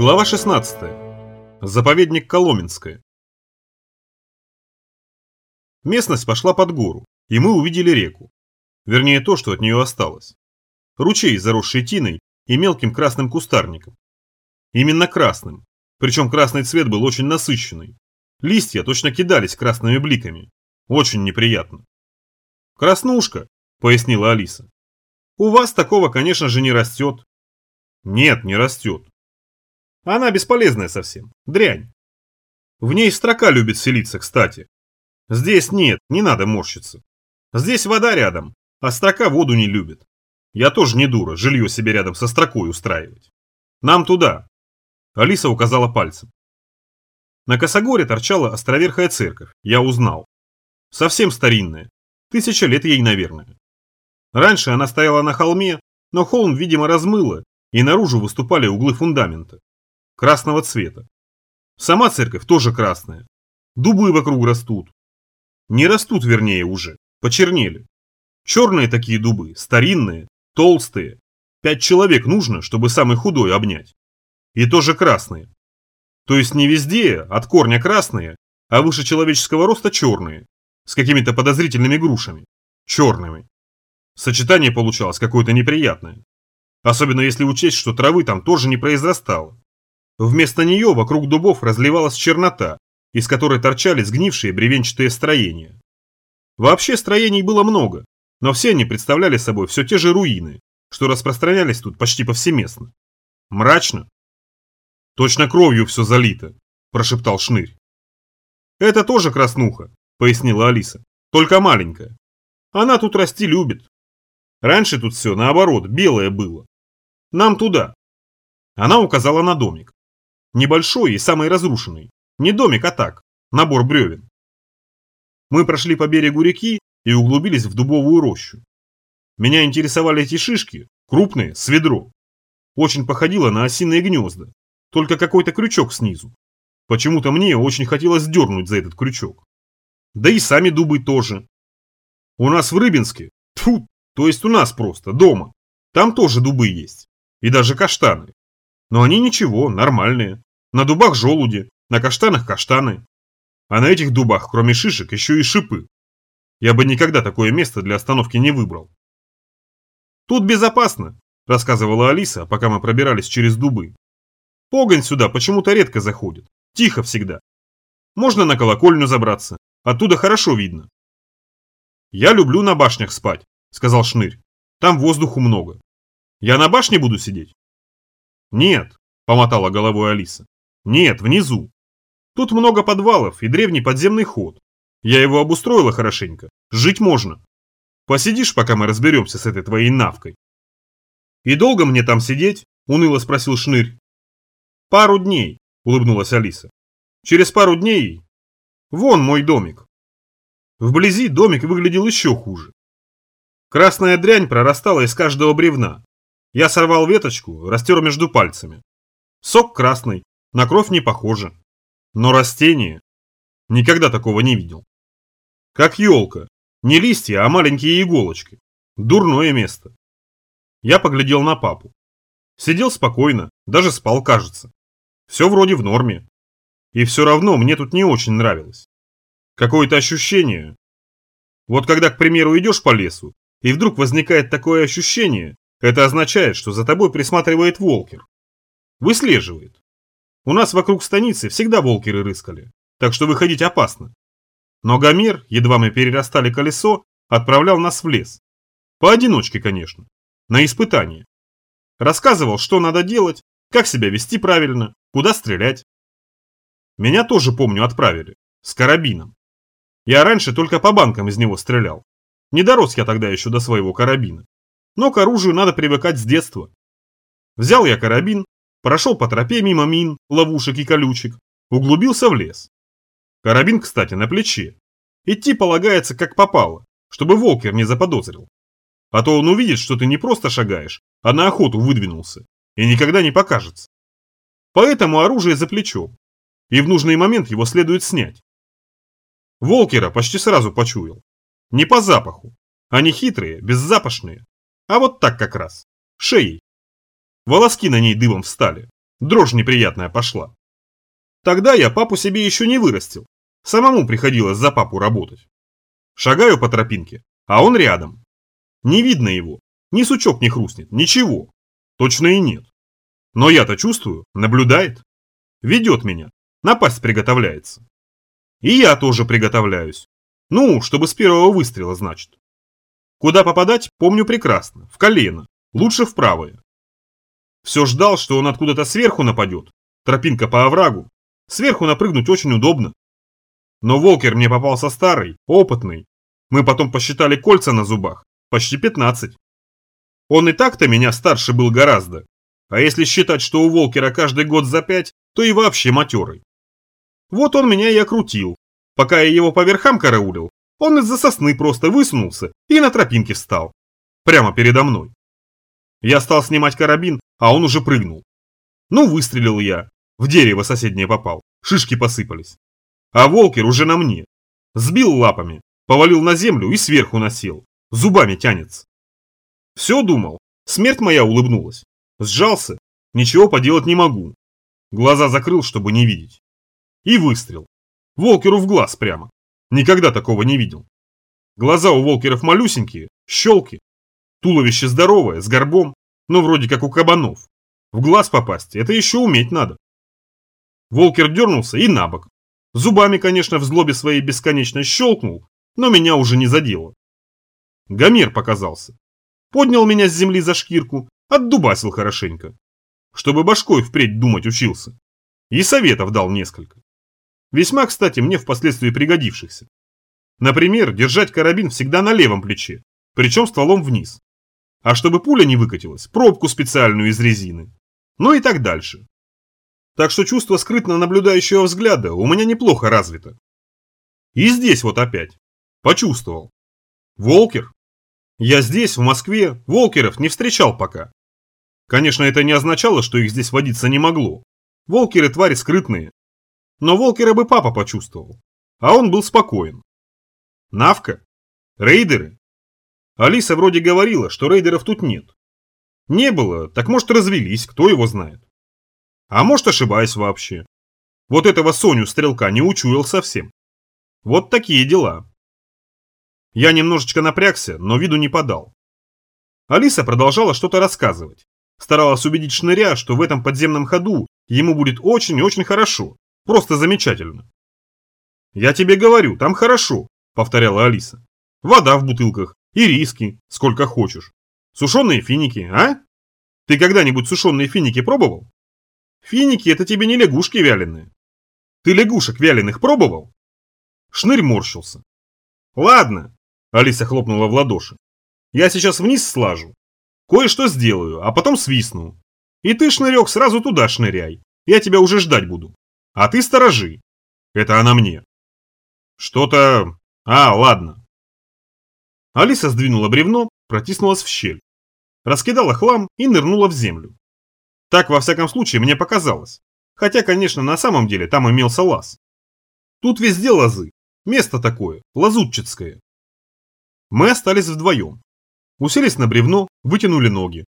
Глава 16. Заповедник Коломенское. Местность пошла под гору, и мы увидели реку. Вернее, то, что от нее осталось. Ручей, заросший тиной и мелким красным кустарником. Именно красным. Причем красный цвет был очень насыщенный. Листья точно кидались красными бликами. Очень неприятно. «Краснушка», — пояснила Алиса. «У вас такого, конечно же, не растет». «Нет, не растет. Она бесполезная совсем. Дрянь. В ней строка любит селиться, кстати. Здесь нет, не надо морщиться. Здесь вода рядом, а строка воду не любит. Я тоже не дура, жилье себе рядом со строкой устраивать. Нам туда. Алиса указала пальцем. На Косогоре торчала островерхая церковь, я узнал. Совсем старинная, тысяча лет ей, наверное. Раньше она стояла на холме, но холм, видимо, размыло, и наружу выступали углы фундамента красного цвета. Сама церковь тоже красная. Дубы вокруг растут. Не растут, вернее, уже, почернели. Черные такие дубы, старинные, толстые. Пять человек нужно, чтобы самый худой обнять. И тоже красные. То есть не везде, от корня красные, а выше человеческого роста черные, с какими-то подозрительными грушами. Черными. Сочетание получалось какое-то неприятное. Особенно если учесть, что травы там тоже не произрастало. Вместо нее вокруг дубов разливалась чернота, из которой торчали сгнившие бревенчатые строения. Вообще строений было много, но все они представляли собой все те же руины, что распространялись тут почти повсеместно. Мрачно. Точно кровью все залито, прошептал Шнырь. Это тоже краснуха, пояснила Алиса, только маленькая. Она тут расти любит. Раньше тут все наоборот, белое было. Нам туда. Она указала на домик. Небольшой и самый разрушенный. Не домик, а так, набор бревен. Мы прошли по берегу реки и углубились в дубовую рощу. Меня интересовали эти шишки, крупные, с ведро. Очень походило на осиные гнезда, только какой-то крючок снизу. Почему-то мне очень хотелось дернуть за этот крючок. Да и сами дубы тоже. У нас в Рыбинске, тьфу, то есть у нас просто, дома, там тоже дубы есть. И даже каштаны. Но они ничего, нормальные. На дубах желуди, на каштанах каштаны. А на этих дубах, кроме шишек, еще и шипы. Я бы никогда такое место для остановки не выбрал. Тут безопасно, рассказывала Алиса, пока мы пробирались через дубы. Погонь сюда почему-то редко заходит. Тихо всегда. Можно на колокольню забраться. Оттуда хорошо видно. Я люблю на башнях спать, сказал Шнырь. Там воздуху много. Я на башне буду сидеть? Нет, помотала головой Алиса. Нет, внизу. Тут много подвалов и древний подземный ход. Я его обустроила хорошенько. Жить можно. Посидишь, пока мы разберемся с этой твоей навкой. И долго мне там сидеть? Уныло спросил Шнырь. Пару дней, улыбнулась Алиса. Через пару дней... Вон мой домик. Вблизи домик выглядел еще хуже. Красная дрянь прорастала из каждого бревна. Я сорвал веточку, растер между пальцами. Сок красный, на кровь не похоже. Но растение... Никогда такого не видел. Как елка. Не листья, а маленькие иголочки. Дурное место. Я поглядел на папу. Сидел спокойно, даже спал, кажется. Все вроде в норме. И все равно мне тут не очень нравилось. Какое-то ощущение. Вот когда, к примеру, идешь по лесу, и вдруг возникает такое ощущение, это означает, что за тобой присматривает волкер. Выслеживает. У нас вокруг станицы всегда волкеры рыскали, так что выходить опасно. Но Гомер, едва мы перерастали колесо, отправлял нас в лес. Поодиночке, конечно. На испытание. Рассказывал, что надо делать, как себя вести правильно, куда стрелять. Меня тоже, помню, отправили. С карабином. Я раньше только по банкам из него стрелял. Не дорос я тогда еще до своего карабина. Но к оружию надо привыкать с детства. Взял я карабин, Прошел по тропе мимо мин, ловушек и колючек, углубился в лес. Карабин, кстати, на плече. Идти полагается как попало, чтобы волкер не заподозрил. А то он увидит, что ты не просто шагаешь, а на охоту выдвинулся, и никогда не покажется. Поэтому оружие за плечом, и в нужный момент его следует снять. Волкера почти сразу почуял. Не по запаху. Они хитрые, беззапашные. А вот так как раз. Шеей. Волоски на ней дыбом встали. Дрожь неприятная пошла. Тогда я папу себе еще не вырастил. Самому приходилось за папу работать. Шагаю по тропинке, а он рядом. Не видно его, ни сучок не хрустнет, ничего. Точно и нет. Но я-то чувствую, наблюдает. Ведет меня, напасть приготовляется. И я тоже приготовляюсь. Ну, чтобы с первого выстрела, значит. Куда попадать, помню прекрасно. В колено. Лучше в правое. Все ждал, что он откуда-то сверху нападет. Тропинка по оврагу. Сверху напрыгнуть очень удобно. Но Волкер мне попался старый, опытный. Мы потом посчитали кольца на зубах. Почти 15. Он и так-то меня старше был гораздо. А если считать, что у Волкера каждый год за пять, то и вообще матерый. Вот он меня и окрутил. Пока я его по верхам караулил, он из-за сосны просто высунулся и на тропинке встал. Прямо передо мной. Я стал снимать карабин, а он уже прыгнул. Ну, выстрелил я. В дерево соседнее попал. Шишки посыпались. А Волкер уже на мне. Сбил лапами, повалил на землю и сверху насел. Зубами тянется. Все думал. Смерть моя улыбнулась. Сжался. Ничего поделать не могу. Глаза закрыл, чтобы не видеть. И выстрел. Волкеру в глаз прямо. Никогда такого не видел. Глаза у волкеров малюсенькие, щелки. Туловище здоровое, с горбом, но вроде как у кабанов. В глаз попасть, это еще уметь надо. Волкер дернулся и на бок. Зубами, конечно, в злобе своей бесконечно щелкнул, но меня уже не задело. Гомер показался. Поднял меня с земли за шкирку, отдубасил хорошенько. Чтобы башкой впредь думать учился. И советов дал несколько. Весьма, кстати, мне впоследствии пригодившихся. Например, держать карабин всегда на левом плече, причем стволом вниз. А чтобы пуля не выкатилась, пробку специальную из резины. Ну и так дальше. Так что чувство скрытно наблюдающего взгляда у меня неплохо развито. И здесь вот опять. Почувствовал. Волкер. Я здесь, в Москве, волкеров не встречал пока. Конечно, это не означало, что их здесь водиться не могло. Волкеры твари скрытные, но Волкера бы папа почувствовал. А он был спокоен. Навка? Рейдеры? Алиса вроде говорила, что рейдеров тут нет. Не было, так может развелись, кто его знает. А может ошибаюсь вообще. Вот этого Соню Стрелка не учуял совсем. Вот такие дела. Я немножечко напрягся, но виду не подал. Алиса продолжала что-то рассказывать. Старалась убедить Шныря, что в этом подземном ходу ему будет очень и очень хорошо, Просто замечательно. Я тебе говорю, там хорошо, повторяла Алиса. Вода в бутылках и риски, сколько хочешь. Сушеные финики, а? Ты когда-нибудь сушеные финики пробовал? Финики это тебе не лягушки вяленые. Ты лягушек вяленых пробовал? Шнырь морщился. Ладно, Алиса хлопнула в ладоши. Я сейчас вниз слажу. Кое-что сделаю, а потом свистну. И ты, шнырек, сразу туда шныряй. Я тебя уже ждать буду. А ты сторожи. Это она мне. Что-то... А, ладно. Алиса сдвинула бревно, протиснулась в щель. Раскидала хлам и нырнула в землю. Так, во всяком случае, мне показалось. Хотя, конечно, на самом деле там имелся лаз. Тут везде лозы. Место такое, лазутчицкое. Мы остались вдвоем. Уселись на бревно, вытянули ноги.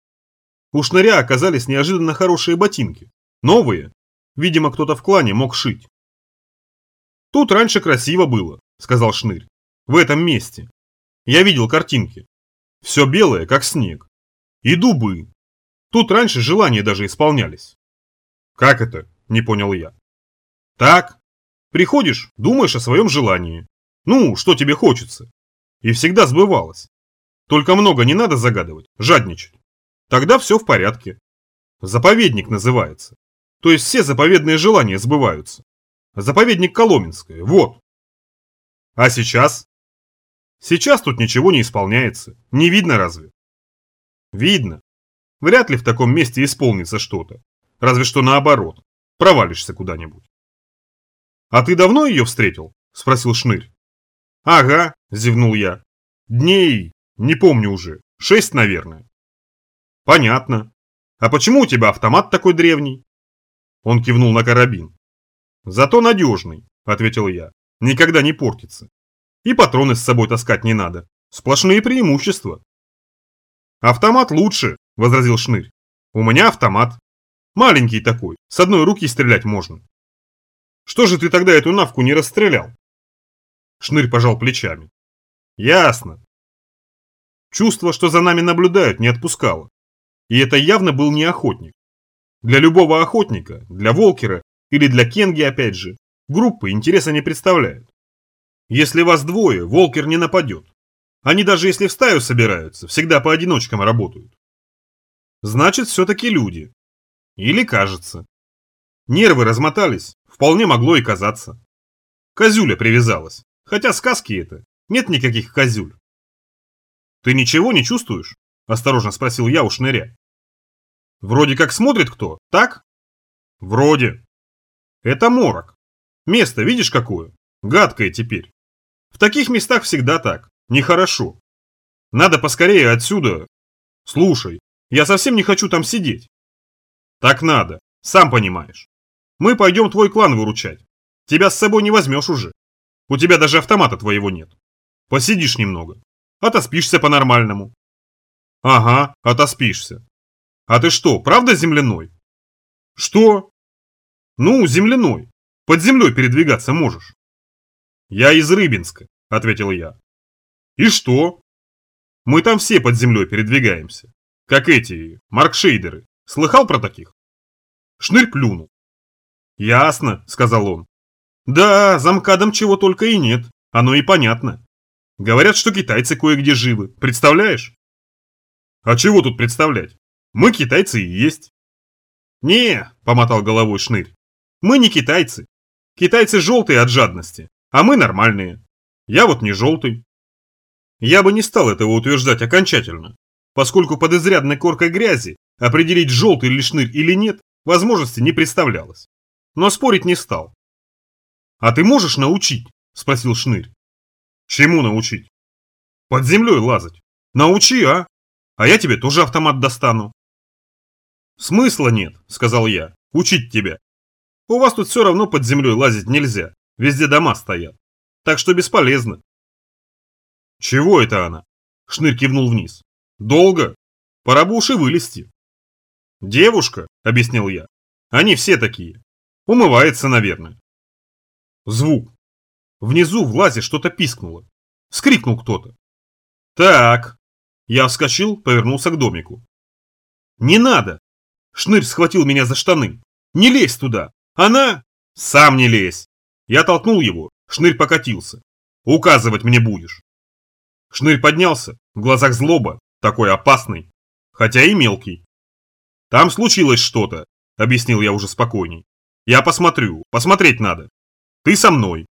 У шныря оказались неожиданно хорошие ботинки. Новые, Видимо, кто-то в клане мог шить. «Тут раньше красиво было», – сказал Шнырь. «В этом месте. Я видел картинки. Все белое, как снег. И дубы. Тут раньше желания даже исполнялись». «Как это?» – не понял я. «Так. Приходишь, думаешь о своем желании. Ну, что тебе хочется. И всегда сбывалось. Только много не надо загадывать, жадничать. Тогда все в порядке. Заповедник называется. То есть все заповедные желания сбываются. Заповедник Коломенское, вот. А сейчас? Сейчас тут ничего не исполняется. Не видно разве? Видно. Вряд ли в таком месте исполнится что-то. Разве что наоборот. Провалишься куда-нибудь. А ты давно ее встретил? Спросил Шнырь. Ага, зевнул я. Дней, не помню уже. Шесть, наверное. Понятно. А почему у тебя автомат такой древний? Он кивнул на карабин. «Зато надежный», – ответил я. «Никогда не портится. И патроны с собой таскать не надо. Сплошные преимущества». «Автомат лучше», – возразил Шнырь. «У меня автомат. Маленький такой, с одной руки стрелять можно. Что же ты тогда эту навку не расстрелял? Шнырь пожал плечами. Ясно. Чувство, что за нами наблюдают, не отпускало. И это явно был не охотник. Для любого охотника, для Волкера или для Кенги опять же, группы интереса не представляют. Если вас двое, Волкер не нападет. Они даже если в стаю собираются, всегда по одиночкам работают. Значит, все-таки люди. Или кажется. Нервы размотались, вполне могло и казаться. Козюля привязалась. Хотя сказки это. Нет никаких козюль. Ты ничего не чувствуешь? Осторожно спросил я у шныря. Вроде как смотрит кто, так? Вроде. Это морок. Место видишь какое? Гадкое теперь. В таких местах всегда так. Нехорошо. Надо поскорее отсюда. Слушай, я совсем не хочу там сидеть. Так надо, сам понимаешь. Мы пойдем твой клан выручать. Тебя с собой не возьмешь уже. У тебя даже автомата твоего нет. Посидишь немного. Отоспишься по-нормальному. Ага, отоспишься. А ты что, правда земляной? Что? Ну, земляной. Под землей передвигаться можешь. Я из Рыбинска, ответил я. И что? Мы там все под землей передвигаемся. Как эти, маркшейдеры. Слыхал про таких? Шнырь плюнул. Ясно, сказал он. Да, замкадом чего только и нет. Оно и понятно. Говорят, что китайцы кое-где живы. Представляешь? А чего тут представлять? Мы китайцы и есть. Не, помотал головой Шнырь. Мы не китайцы. Китайцы желтые от жадности, а мы нормальные. Я вот не желтый. Я бы не стал этого утверждать окончательно, поскольку под изрядной коркой грязи определить желтый ли шнырь или нет возможности не представлялось. Но спорить не стал. «А ты можешь научить?» – спросил шнырь. «Чему научить?» «Под землей лазать. Научи, а? А я тебе тоже автомат достану». «Смысла нет», – сказал я, – «учить тебя. У вас тут все равно под землей лазить нельзя, везде дома стоят. Так что бесполезно. «Чего это она?» Шнырь кивнул вниз. «Долго? Пора бы уж и вылезти». «Девушка», — объяснил я. «Они все такие. Умывается, наверное». Звук. Внизу в лазе что-то пискнуло. Скрикнул кто-то. «Так». Я вскочил, повернулся к домику. «Не надо!» Шнырь схватил меня за штаны. «Не лезь туда! Она...» «Сам не лезь!» Я толкнул его, шнырь покатился. «Указывать мне будешь!» Шнырь поднялся, в глазах злоба, такой опасный, хотя и мелкий. «Там случилось что-то», — объяснил я уже спокойней. «Я посмотрю, посмотреть надо. Ты со мной».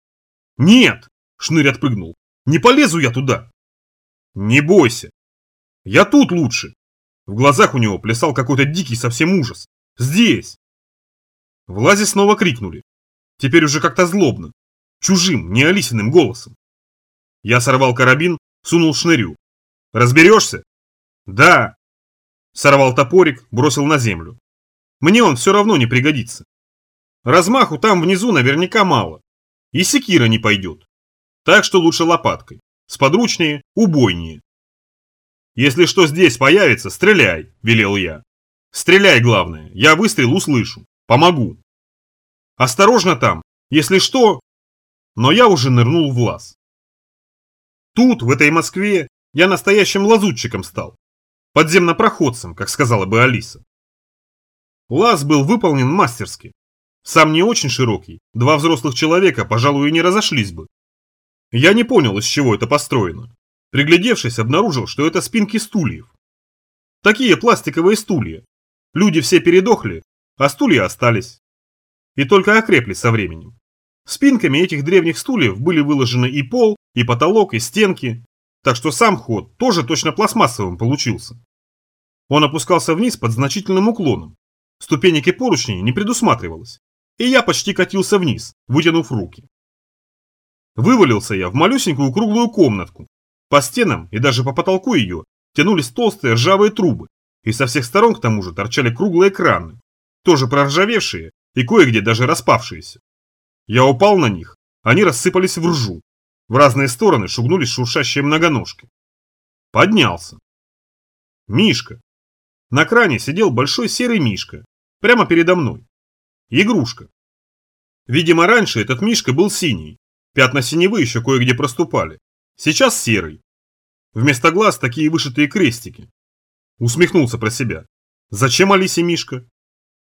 «Нет!» — Шнырь отпрыгнул. «Не полезу я туда!» «Не бойся! Я тут лучше!» В глазах у него плясал какой-то дикий совсем ужас. «Здесь!» В лазе снова крикнули. Теперь уже как-то злобно. Чужим, не Алисиным голосом. Я сорвал карабин Сунул шнырю. «Разберешься?» «Да». Сорвал топорик, бросил на землю. «Мне он все равно не пригодится. Размаху там внизу наверняка мало. И секира не пойдет. Так что лучше лопаткой. Сподручнее, убойнее. «Если что здесь появится, стреляй», – велел я. «Стреляй, главное, я выстрел услышу. Помогу». «Осторожно там, если что...» Но я уже нырнул в лаз. Тут, в этой Москве, я настоящим лазутчиком стал. Подземнопроходцем, как сказала бы Алиса. Лаз был выполнен мастерски. Сам не очень широкий, два взрослых человека, пожалуй, и не разошлись бы. Я не понял, из чего это построено. Приглядевшись, обнаружил, что это спинки стульев. Такие пластиковые стулья. Люди все передохли, а стулья остались. И только окрепли со временем. Спинками этих древних стульев были выложены и пол, и потолок, и стенки, так что сам ход тоже точно пластмассовым получился. Он опускался вниз под значительным уклоном. Ступенек и поручней не предусматривалось, и я почти катился вниз, вытянув руки. Вывалился я в малюсенькую круглую комнатку. По стенам и даже по потолку ее тянулись толстые ржавые трубы, и со всех сторон к тому же торчали круглые краны, тоже проржавевшие и кое-где даже распавшиеся. Я упал на них, они рассыпались в ржу. В разные стороны шугнулись шуршащие многоножки. Поднялся. Мишка. На кране сидел большой серый Мишка. Прямо передо мной. Игрушка. Видимо, раньше этот мишка был синий. Пятна синевы еще кое-где проступали. Сейчас серый. Вместо глаз такие вышитые крестики. Усмехнулся про себя. Зачем Алисе мишка?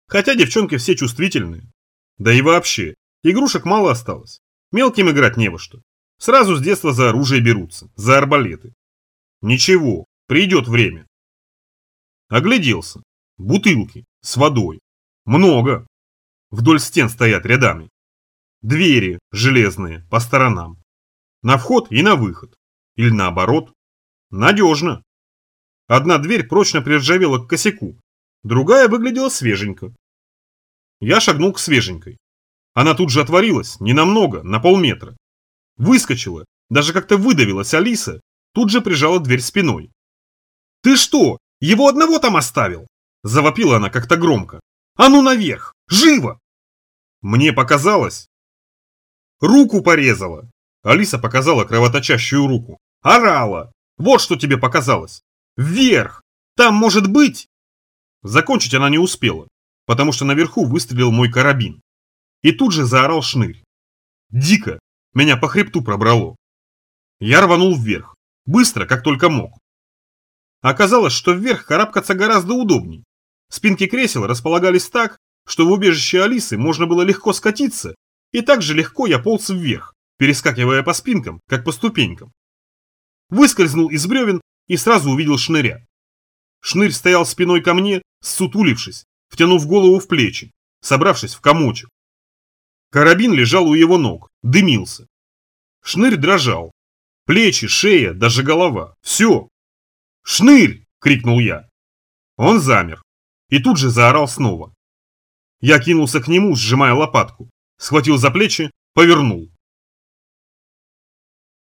Хотя девчонки все чувствительные. Да и вообще, игрушек мало осталось. Мелким играть не во что. Сразу с детства за оружие берутся, за арбалеты. Ничего, придет время. Огляделся. Бутылки с водой. Много. Вдоль стен стоят рядами. Двери железные по сторонам. На вход и на выход. Или наоборот. Надежно. Одна дверь прочно приржавела к косяку, другая выглядела свеженько. Я шагнул к свеженькой. Она тут же отворилась, не намного, на полметра. Выскочила, даже как-то выдавилась Алиса, тут же прижала дверь спиной. «Ты что, его одного там оставил?» Завопила она как-то громко. «А ну наверх! Живо!» Мне показалось. Руку порезала. Алиса показала кровоточащую руку. Орала. Вот что тебе показалось. Вверх! Там может быть... Закончить она не успела, потому что наверху выстрелил мой карабин. И тут же заорал шнырь. Дико, меня по хребту пробрало. Я рванул вверх, быстро, как только мог. Оказалось, что вверх карабкаться гораздо удобней. Спинки кресел располагались так, что в убежище Алисы можно было легко скатиться, и так же легко я полз вверх, перескакивая по спинкам, как по ступенькам. Выскользнул из бревен и сразу увидел шныря. Шнырь стоял спиной ко мне, сутулившись, втянув голову в плечи, собравшись в комочек. Карабин лежал у его ног, дымился. Шнырь дрожал. Плечи, шея, даже голова. Все. «Шнырь!» – крикнул я. Он замер. И тут же заорал снова. Я кинулся к нему, сжимая лопатку. Схватил за плечи, повернул.